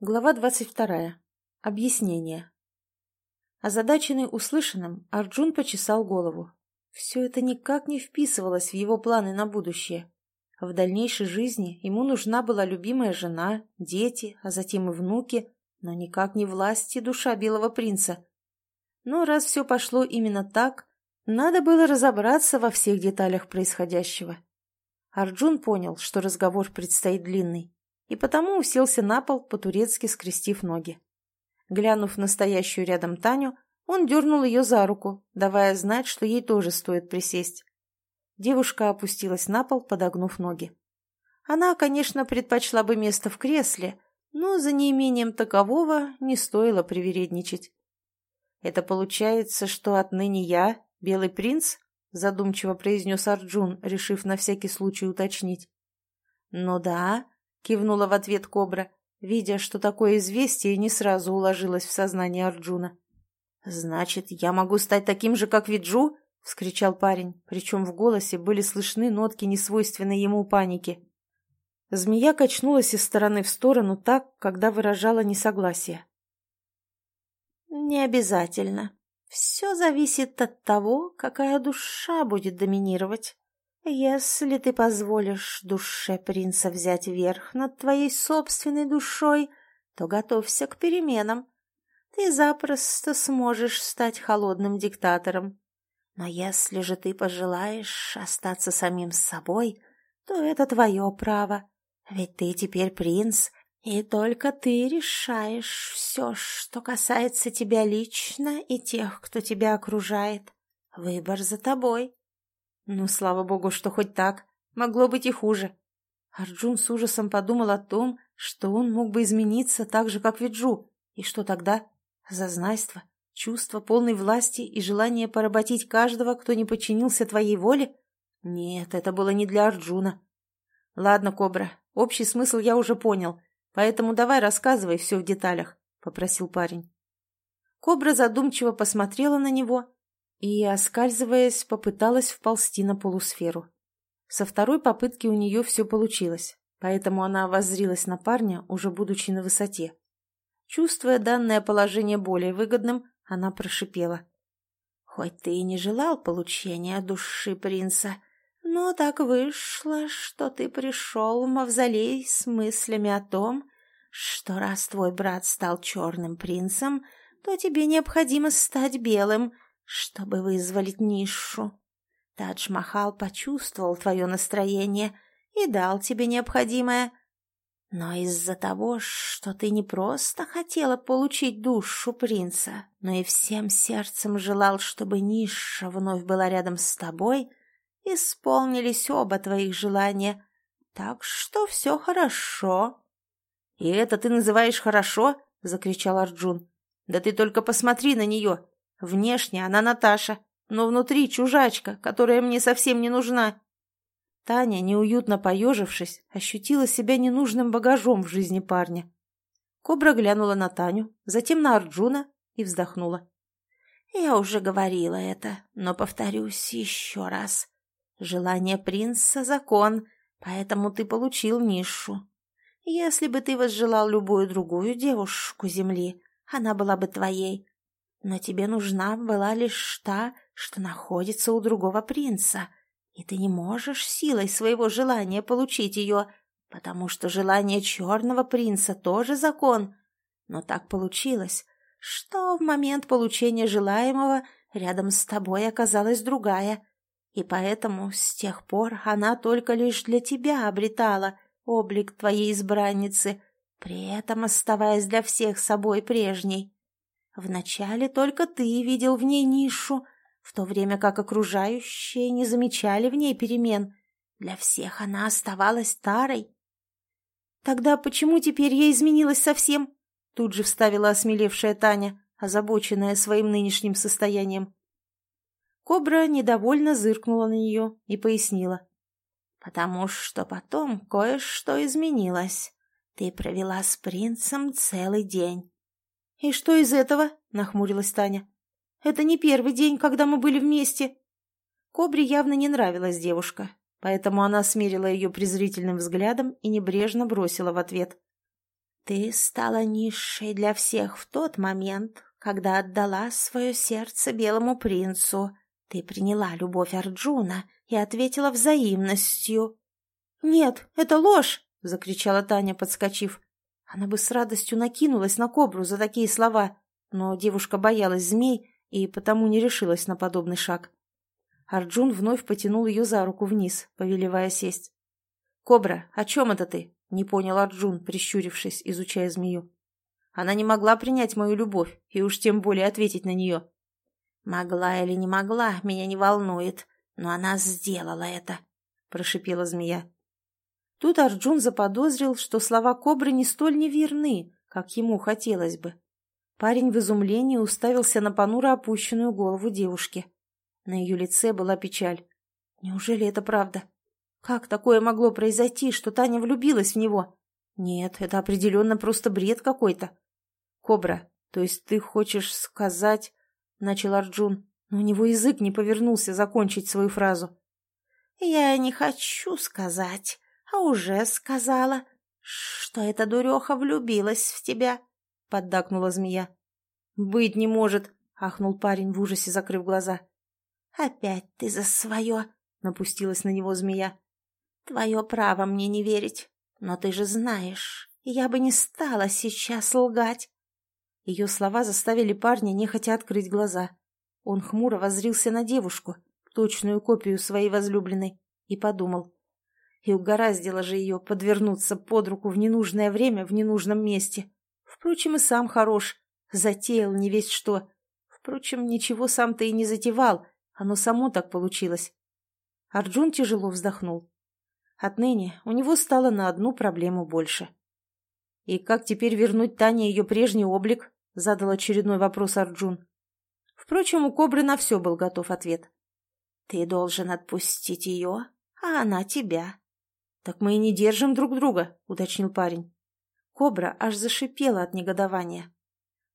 Глава двадцать вторая. Объяснение. Озадаченный услышанным, Арджун почесал голову. Все это никак не вписывалось в его планы на будущее. В дальнейшей жизни ему нужна была любимая жена, дети, а затем и внуки, но никак не власть и душа белого принца. Но раз все пошло именно так, надо было разобраться во всех деталях происходящего. Арджун понял, что разговор предстоит длинный и потому уселся на пол, по-турецки скрестив ноги. Глянув на стоящую рядом Таню, он дернул ее за руку, давая знать, что ей тоже стоит присесть. Девушка опустилась на пол, подогнув ноги. Она, конечно, предпочла бы место в кресле, но за неимением такового не стоило привередничать. «Это получается, что отныне я, белый принц?» — задумчиво произнес Арджун, решив на всякий случай уточнить. «Ну да, — кивнула в ответ кобра, видя, что такое известие не сразу уложилось в сознание Арджуна. «Значит, я могу стать таким же, как Виджу?» — вскричал парень, причем в голосе были слышны нотки несвойственной ему паники. Змея качнулась из стороны в сторону так, когда выражала несогласие. «Не обязательно. Все зависит от того, какая душа будет доминировать. «Если ты позволишь душе принца взять верх над твоей собственной душой, то готовься к переменам. Ты запросто сможешь стать холодным диктатором. Но если же ты пожелаешь остаться самим собой, то это твое право, ведь ты теперь принц, и только ты решаешь все, что касается тебя лично и тех, кто тебя окружает. Выбор за тобой». Ну, слава богу, что хоть так. Могло быть и хуже. Арджун с ужасом подумал о том, что он мог бы измениться так же, как Виджу. И что тогда? Зазнайство, чувство полной власти и желание поработить каждого, кто не подчинился твоей воле? Нет, это было не для Арджуна. Ладно, Кобра, общий смысл я уже понял, поэтому давай рассказывай все в деталях, — попросил парень. Кобра задумчиво посмотрела на него и, оскальзываясь, попыталась вползти на полусферу. Со второй попытки у нее все получилось, поэтому она воззрилась на парня, уже будучи на высоте. Чувствуя данное положение более выгодным, она прошипела. «Хоть ты и не желал получения души принца, но так вышло, что ты пришел в мавзолей с мыслями о том, что раз твой брат стал черным принцем, то тебе необходимо стать белым, чтобы вызволить нишу. Тадж-Махал почувствовал твое настроение и дал тебе необходимое. Но из-за того, что ты не просто хотела получить душу принца, но и всем сердцем желал, чтобы Ниша вновь была рядом с тобой, исполнились оба твоих желания. Так что все хорошо. — И это ты называешь хорошо? — закричал Арджун. — Да ты только посмотри на нее. Внешне она Наташа, но внутри чужачка, которая мне совсем не нужна. Таня, неуютно поежившись, ощутила себя ненужным багажом в жизни парня. Кобра глянула на Таню, затем на Арджуна и вздохнула. «Я уже говорила это, но повторюсь еще раз. Желание принца — закон, поэтому ты получил нишу. Если бы ты возжелал любую другую девушку земли, она была бы твоей, но тебе нужна была лишь та, что находится у другого принца, и ты не можешь силой своего желания получить ее, потому что желание черного принца тоже закон. Но так получилось, что в момент получения желаемого рядом с тобой оказалась другая, и поэтому с тех пор она только лишь для тебя обретала облик твоей избранницы, при этом оставаясь для всех собой прежней. Вначале только ты видел в ней нишу, в то время как окружающие не замечали в ней перемен. Для всех она оставалась старой. «Тогда почему теперь я изменилась совсем?» Тут же вставила осмелевшая Таня, озабоченная своим нынешним состоянием. Кобра недовольно зыркнула на нее и пояснила. «Потому что потом кое-что изменилось. Ты провела с принцем целый день. «И что из этого?» — нахмурилась Таня. «Это не первый день, когда мы были вместе». Кобре явно не нравилась девушка, поэтому она смерила ее презрительным взглядом и небрежно бросила в ответ. Ты стала низшей для всех в тот момент, когда отдала свое сердце белому принцу. Ты приняла любовь Арджуна и ответила взаимностью. «Нет, это ложь!» — закричала Таня, подскочив. Она бы с радостью накинулась на кобру за такие слова, но девушка боялась змей и потому не решилась на подобный шаг. Арджун вновь потянул ее за руку вниз, повелевая сесть. «Кобра, о чем это ты?» — не понял Арджун, прищурившись, изучая змею. Она не могла принять мою любовь, и уж тем более ответить на нее. «Могла или не могла, меня не волнует, но она сделала это», — прошипела змея. Тут Арджун заподозрил, что слова кобры не столь неверны, как ему хотелось бы. Парень в изумлении уставился на понуро опущенную голову девушки. На ее лице была печаль. Неужели это правда? Как такое могло произойти, что Таня влюбилась в него? Нет, это определенно просто бред какой-то. Кобра, то есть ты хочешь сказать... Начал Арджун, но у него язык не повернулся закончить свою фразу. «Я не хочу сказать, а уже сказала, что эта дуреха влюбилась в тебя», — поддакнула змея. «Быть не может», — ахнул парень в ужасе, закрыв глаза. «Опять ты за свое», — напустилась на него змея. «Твое право мне не верить, но ты же знаешь, я бы не стала сейчас лгать». Ее слова заставили парня нехотя открыть глаза. Он хмуро воззрился на девушку, точную копию своей возлюбленной, и подумал. И угораздило же ее подвернуться под руку в ненужное время в ненужном месте. Впрочем, и сам хорош. Затеял не весь что. Впрочем, ничего сам-то и не затевал. Оно само так получилось. Арджун тяжело вздохнул. Отныне у него стало на одну проблему больше. «И как теперь вернуть Тане ее прежний облик?» — задал очередной вопрос Арджун. Впрочем, у Кобры на все был готов ответ. «Ты должен отпустить ее, а она тебя». «Так мы и не держим друг друга», — уточнил парень. Кобра аж зашипела от негодования.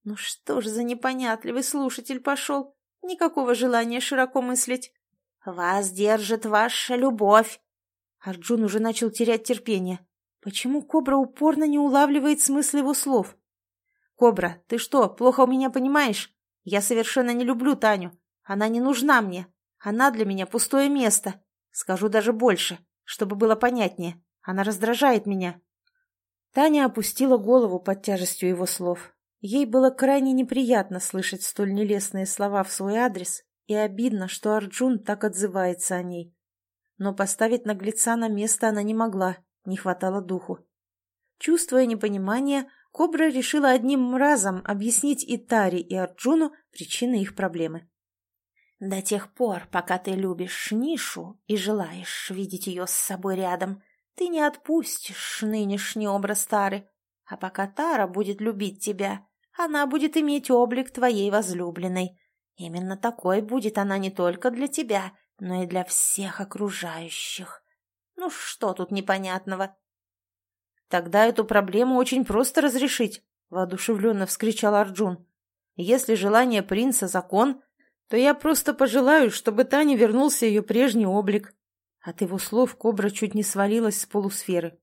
«Ну что ж за непонятливый слушатель пошел? Никакого желания широко мыслить. Вас держит ваша любовь». Арджун уже начал терять терпение. Почему Кобра упорно не улавливает смысл его слов? «Кобра, ты что, плохо у меня понимаешь? Я совершенно не люблю Таню. Она не нужна мне. Она для меня пустое место. Скажу даже больше, чтобы было понятнее. Она раздражает меня». Таня опустила голову под тяжестью его слов. Ей было крайне неприятно слышать столь нелестные слова в свой адрес, и обидно, что Арджун так отзывается о ней. Но поставить наглеца на место она не могла, не хватало духу. Чувствуя непонимание, Кобра решила одним разом объяснить и Таре, и Арджуну причины их проблемы. «До тех пор, пока ты любишь Нишу и желаешь видеть ее с собой рядом, ты не отпустишь нынешний образ Тары, а пока Тара будет любить тебя, она будет иметь облик твоей возлюбленной. Именно такой будет она не только для тебя, но и для всех окружающих. Ну что тут непонятного?» «Тогда эту проблему очень просто разрешить», — воодушевленно вскричал Арджун. «Если желание принца — закон, то я просто пожелаю, чтобы Таня вернулся ее прежний облик». От его слов кобра чуть не свалилась с полусферы.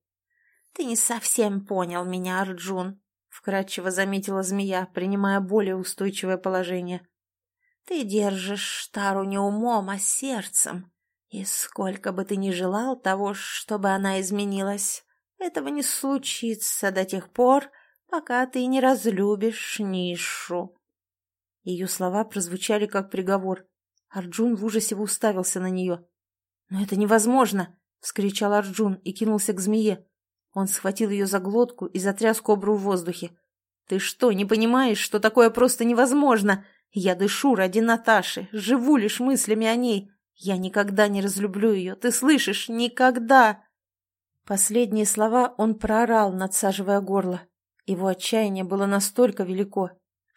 «Ты не совсем понял меня, Арджун», — вкратчиво заметила змея, принимая более устойчивое положение. «Ты держишь Тару не умом, а сердцем, и сколько бы ты ни желал того, чтобы она изменилась, этого не случится до тех пор, пока ты не разлюбишь Нишу». Ее слова прозвучали как приговор. Арджун в ужасе уставился на нее. «Но это невозможно!» — вскричал Арджун и кинулся к змее. Он схватил ее за глотку и затряс кобру в воздухе. «Ты что, не понимаешь, что такое просто невозможно? Я дышу ради Наташи, живу лишь мыслями о ней. Я никогда не разлюблю ее, ты слышишь? Никогда!» Последние слова он проорал, надсаживая горло. Его отчаяние было настолько велико,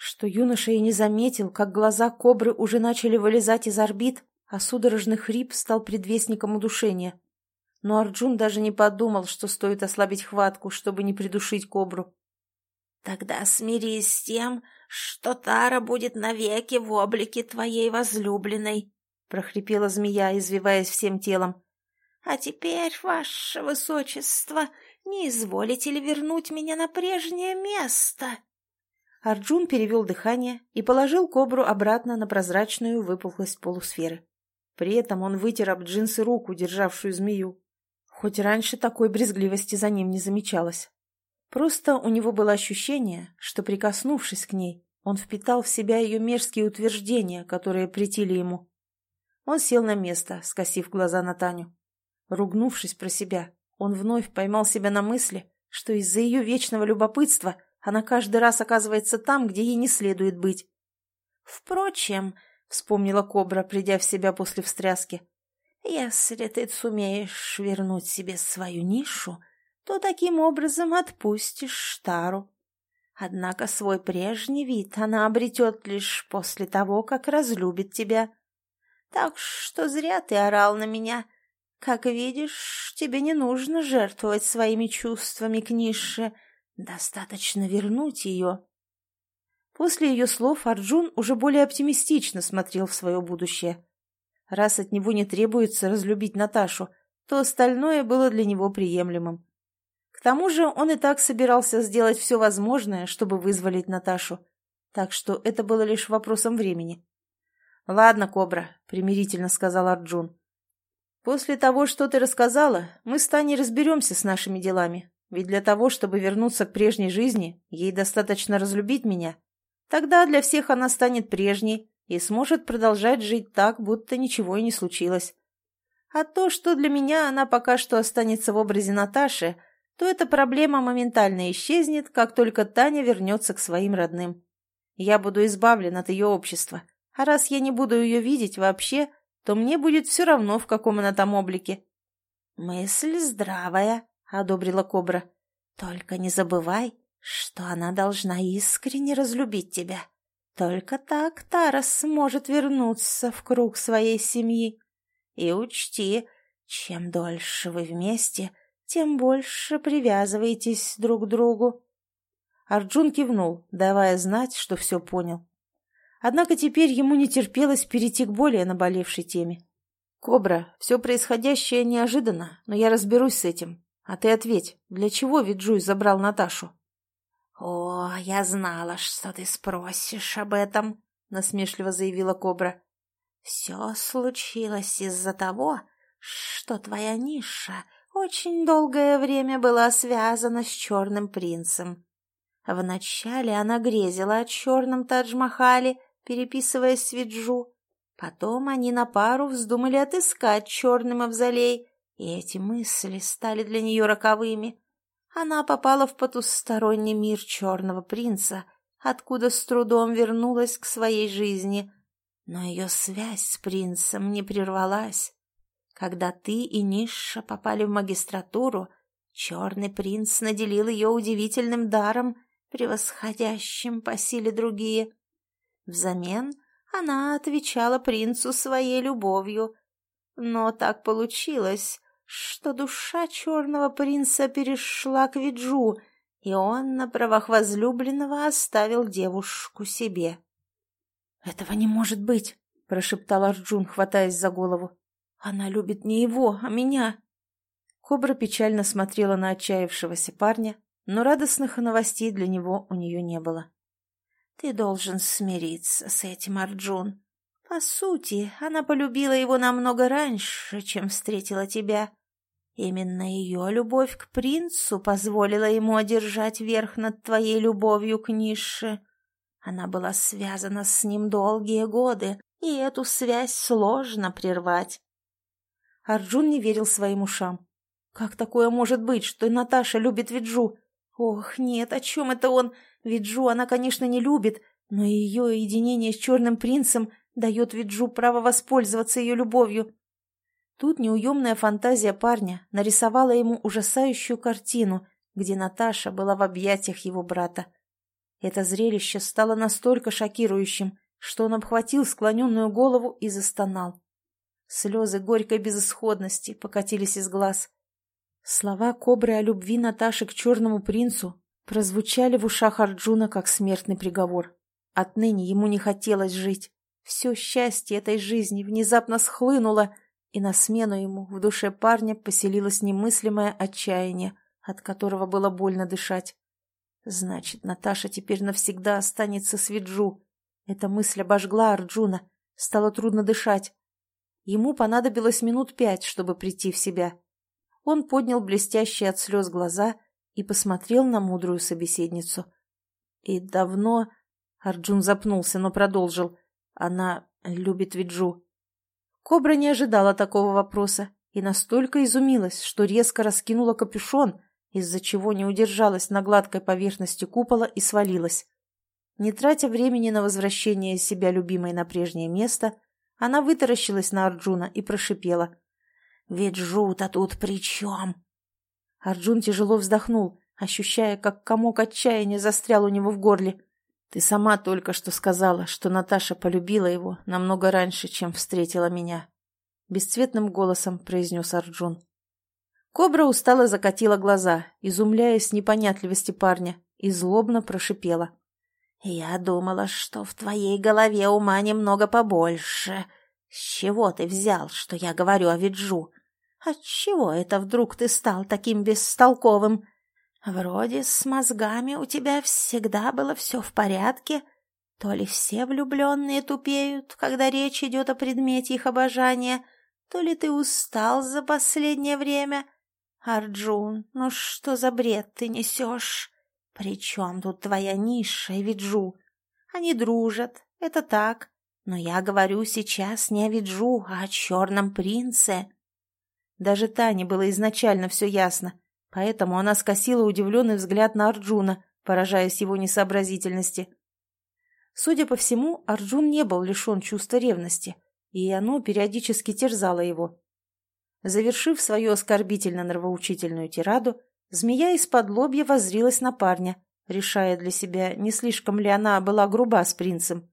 что юноша и не заметил, как глаза кобры уже начали вылезать из орбит, а судорожный хрип стал предвестником удушения. Но Арджун даже не подумал, что стоит ослабить хватку, чтобы не придушить кобру. «Тогда смирись с тем, что Тара будет навеки в облике твоей возлюбленной», — прохрипела змея, извиваясь всем телом. «А теперь, ваше высочество, не изволите ли вернуть меня на прежнее место?» Арджун перевел дыхание и положил кобру обратно на прозрачную выпуклость полусферы. При этом он вытер об джинсы руку, державшую змею. Хоть раньше такой брезгливости за ним не замечалось. Просто у него было ощущение, что, прикоснувшись к ней, он впитал в себя ее мерзкие утверждения, которые претили ему. Он сел на место, скосив глаза на Таню. Ругнувшись про себя, он вновь поймал себя на мысли, что из-за ее вечного любопытства она каждый раз оказывается там, где ей не следует быть. «Впрочем», — вспомнила Кобра, придя в себя после встряски, «если ты сумеешь вернуть себе свою нишу, то таким образом отпустишь Штару. Однако свой прежний вид она обретет лишь после того, как разлюбит тебя. Так что зря ты орал на меня. Как видишь, тебе не нужно жертвовать своими чувствами к Нише. Достаточно вернуть ее. После ее слов Арджун уже более оптимистично смотрел в свое будущее. Раз от него не требуется разлюбить Наташу, то остальное было для него приемлемым. К тому же он и так собирался сделать все возможное, чтобы вызволить Наташу. Так что это было лишь вопросом времени. «Ладно, Кобра», — примирительно сказал Арджун. «После того, что ты рассказала, мы с Таней разберемся с нашими делами. Ведь для того, чтобы вернуться к прежней жизни, ей достаточно разлюбить меня. Тогда для всех она станет прежней и сможет продолжать жить так, будто ничего и не случилось. А то, что для меня она пока что останется в образе Наташи — то эта проблема моментально исчезнет, как только Таня вернется к своим родным. Я буду избавлен от ее общества, а раз я не буду ее видеть вообще, то мне будет все равно, в каком она там облике. — Мысль здравая, — одобрила Кобра. — Только не забывай, что она должна искренне разлюбить тебя. Только так Тарас сможет вернуться в круг своей семьи. И учти, чем дольше вы вместе, — тем больше привязываетесь друг к другу. Арджун кивнул, давая знать, что все понял. Однако теперь ему не терпелось перейти к более наболевшей теме. «Кобра, все происходящее неожиданно, но я разберусь с этим. А ты ответь, для чего Виджуй забрал Наташу?» «О, я знала, что ты спросишь об этом», — насмешливо заявила Кобра. «Все случилось из-за того, что твоя ниша очень долгое время была связана с черным принцем. Вначале она грезила о черном Тадж-Махале, переписываясь с Виджу. Потом они на пару вздумали отыскать черный мавзолей, и эти мысли стали для нее роковыми. Она попала в потусторонний мир черного принца, откуда с трудом вернулась к своей жизни. Но ее связь с принцем не прервалась. Когда ты и Ниша попали в магистратуру, черный принц наделил ее удивительным даром, превосходящим по силе другие. Взамен она отвечала принцу своей любовью. Но так получилось, что душа черного принца перешла к Виджу, и он на правах возлюбленного оставил девушку себе. — Этого не может быть, — прошептал Арджун, хватаясь за голову. Она любит не его, а меня. Кобра печально смотрела на отчаявшегося парня, но радостных новостей для него у нее не было. «Ты должен смириться с этим, Арджун. По сути, она полюбила его намного раньше, чем встретила тебя. Именно ее любовь к принцу позволила ему одержать верх над твоей любовью к Нише. Она была связана с ним долгие годы, и эту связь сложно прервать. Арджун не верил своим ушам. Как такое может быть, что Наташа любит Виджу? Ох, нет, о чем это он? Виджу она, конечно, не любит, но ее единение с черным принцем дает Виджу право воспользоваться ее любовью. Тут неуемная фантазия парня нарисовала ему ужасающую картину, где Наташа была в объятиях его брата. Это зрелище стало настолько шокирующим, что он обхватил склоненную голову и застонал. Слезы горькой безысходности покатились из глаз. Слова кобры о любви Наташи к черному принцу прозвучали в ушах Арджуна как смертный приговор. Отныне ему не хотелось жить. Все счастье этой жизни внезапно схлынуло, и на смену ему в душе парня поселилось немыслимое отчаяние, от которого было больно дышать. Значит, Наташа теперь навсегда останется с Виджу. Эта мысль обожгла Арджуна. Стало трудно дышать. Ему понадобилось минут пять, чтобы прийти в себя. Он поднял блестящие от слез глаза и посмотрел на мудрую собеседницу. «И давно...» Арджун запнулся, но продолжил. «Она любит Виджу». Кобра не ожидала такого вопроса и настолько изумилась, что резко раскинула капюшон, из-за чего не удержалась на гладкой поверхности купола и свалилась. Не тратя времени на возвращение себя любимой на прежнее место, она вытаращилась на Арджуна и прошипела. «Ведь Жута тут при чем?» Арджун тяжело вздохнул, ощущая, как комок отчаяния застрял у него в горле. «Ты сама только что сказала, что Наташа полюбила его намного раньше, чем встретила меня», — бесцветным голосом произнес Арджун. Кобра устало закатила глаза, изумляясь непонятливости парня, и злобно прошипела. «Я думала, что в твоей голове ума немного побольше. С чего ты взял, что я говорю о Виджу? Отчего это вдруг ты стал таким бестолковым? Вроде с мозгами у тебя всегда было все в порядке. То ли все влюбленные тупеют, когда речь идет о предмете их обожания, то ли ты устал за последнее время. Арджун, ну что за бред ты несешь? «При чем тут твоя ниша и Виджу? Они дружат, это так. Но я говорю сейчас не о Виджу, а о черном принце». Даже Тане было изначально все ясно, поэтому она скосила удивленный взгляд на Арджуна, поражаясь его несообразительности. Судя по всему, Арджун не был лишен чувства ревности, и оно периодически терзало его. Завершив свою оскорбительно-нравоучительную тираду, Змея из-под лобья воззрилась на парня, решая для себя, не слишком ли она была груба с принцем.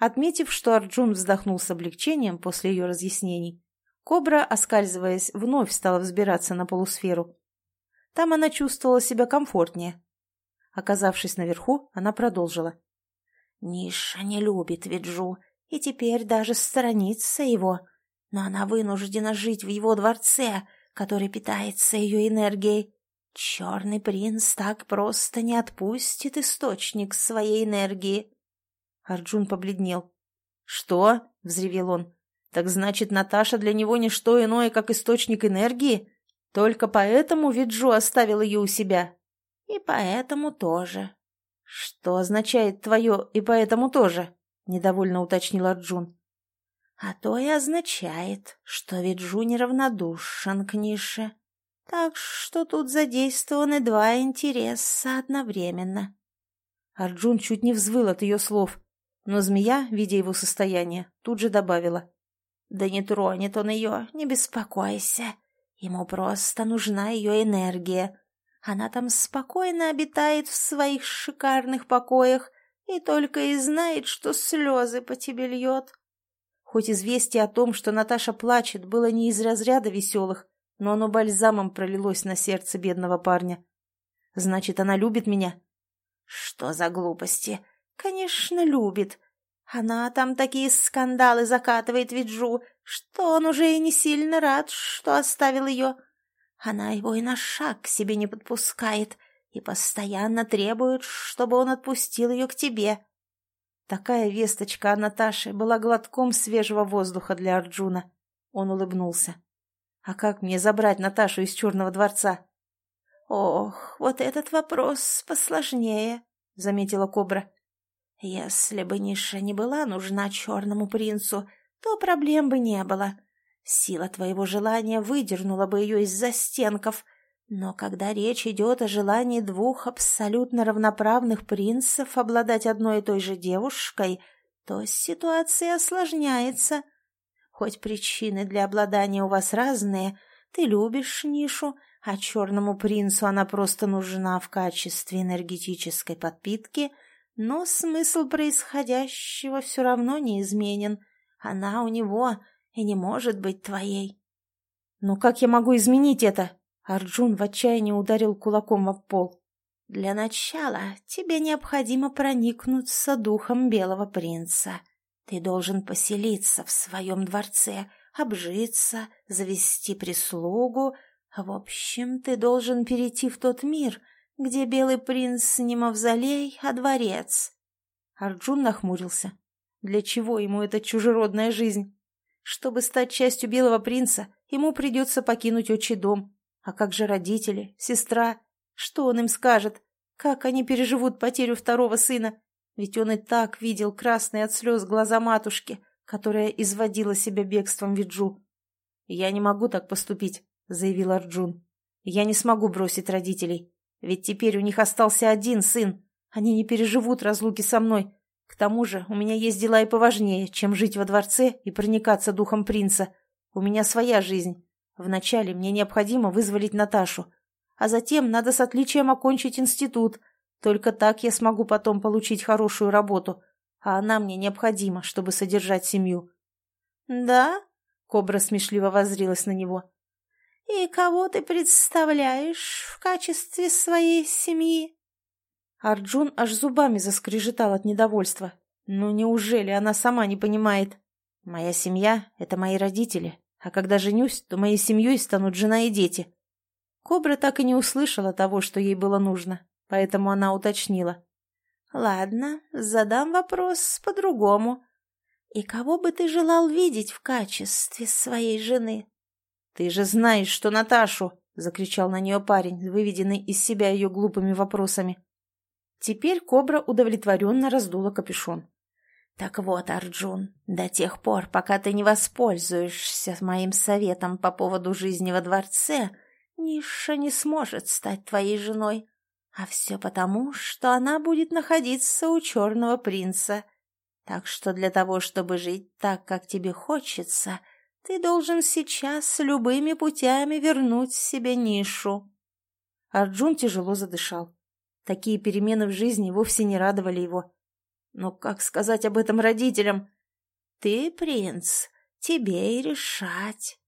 Отметив, что Арджун вздохнул с облегчением после ее разъяснений, кобра, оскальзываясь, вновь стала взбираться на полусферу. Там она чувствовала себя комфортнее. Оказавшись наверху, она продолжила. «Ниша не любит Виджу, и теперь даже сторонится его, но она вынуждена жить в его дворце, который питается ее энергией. Черный принц так просто не отпустит источник своей энергии. Арджун побледнел. «Что?» — взревел он. «Так значит, Наташа для него не что иное, как источник энергии? Только поэтому Виджу оставил ее у себя?» «И поэтому тоже». «Что означает твое «и поэтому тоже»?» — недовольно уточнил Арджун. «А то и означает, что Виджу неравнодушен к Нише. Так что тут задействованы два интереса одновременно. Арджун чуть не взвыл от ее слов, но змея, видя его состояние, тут же добавила. «Да не тронет он ее, не беспокойся. Ему просто нужна ее энергия. Она там спокойно обитает в своих шикарных покоях и только и знает, что слезы по тебе льет». Хоть известие о том, что Наташа плачет, было не из разряда веселых, но оно бальзамом пролилось на сердце бедного парня. «Значит, она любит меня?» «Что за глупости? Конечно, любит. Она там такие скандалы закатывает Виджу, что он уже и не сильно рад, что оставил ее. Она его и на шаг к себе не подпускает и постоянно требует, чтобы он отпустил ее к тебе». Такая весточка о Наташе была глотком свежего воздуха для Арджуна. Он улыбнулся. А как мне забрать Наташу из Черного дворца? Ох, вот этот вопрос посложнее, заметила Кобра. Если бы Ниша не была нужна черному принцу, то проблем бы не было. Сила твоего желания выдернула бы ее из застенков. Но когда речь идет о желании двух абсолютно равноправных принцев обладать одной и той же девушкой, то ситуация осложняется. Хоть причины для обладания у вас разные, ты любишь нишу, а черному принцу она просто нужна в качестве энергетической подпитки, но смысл происходящего все равно не изменен. Она у него и не может быть твоей. «Но как я могу изменить это?» Арджун в отчаянии ударил кулаком в пол. «Для начала тебе необходимо проникнуться духом белого принца. Ты должен поселиться в своем дворце, обжиться, завести прислугу, В общем, ты должен перейти в тот мир, где белый принц не мавзолей, а дворец. Арджун нахмурился. Для чего ему эта чужеродная жизнь? Чтобы стать частью белого принца, ему придется покинуть отчий дом. А как же родители, сестра? Что он им скажет? Как они переживут потерю второго сына? Ведь он и так видел красные от слез глаза матушки, которая изводила себя бегством Виджу. «Я не могу так поступить», — заявил Арджун. «Я не смогу бросить родителей, ведь теперь у них остался один сын. Они не переживут разлуки со мной. К тому же у меня есть дела и поважнее, чем жить во дворце и проникаться духом принца. У меня своя жизнь. Вначале мне необходимо вызволить Наташу, а затем надо с отличием окончить институт. Только так я смогу потом получить хорошую работу, а она мне необходима, чтобы содержать семью». «Да?» — Кобра смешливо воззрилась на него. «И кого ты представляешь в качестве своей семьи?» Арджун аж зубами заскрежетал от недовольства. «Ну неужели она сама не понимает? Моя семья — это мои родители, а когда женюсь, то моей семьей станут жена и дети». Кобра так и не услышала того, что ей было нужно, поэтому она уточнила. «Ладно, задам вопрос по-другому. И кого бы ты желал видеть в качестве своей жены?» «Ты же знаешь, что Наташу!» — закричал на нее парень, выведенный из себя ее глупыми вопросами. Теперь кобра удовлетворенно раздула капюшон. «Так вот, Арджун, до тех пор, пока ты не воспользуешься моим советом по поводу жизни во дворце, Ниша не сможет стать твоей женой. А все потому, что она будет находиться у черного принца. Так что для того, чтобы жить так, как тебе хочется, ты должен сейчас любыми путями вернуть себе нишу. Арджун тяжело задышал. Такие перемены в жизни вовсе не радовали его. Но как сказать об этом родителям? Ты принц, тебе и решать.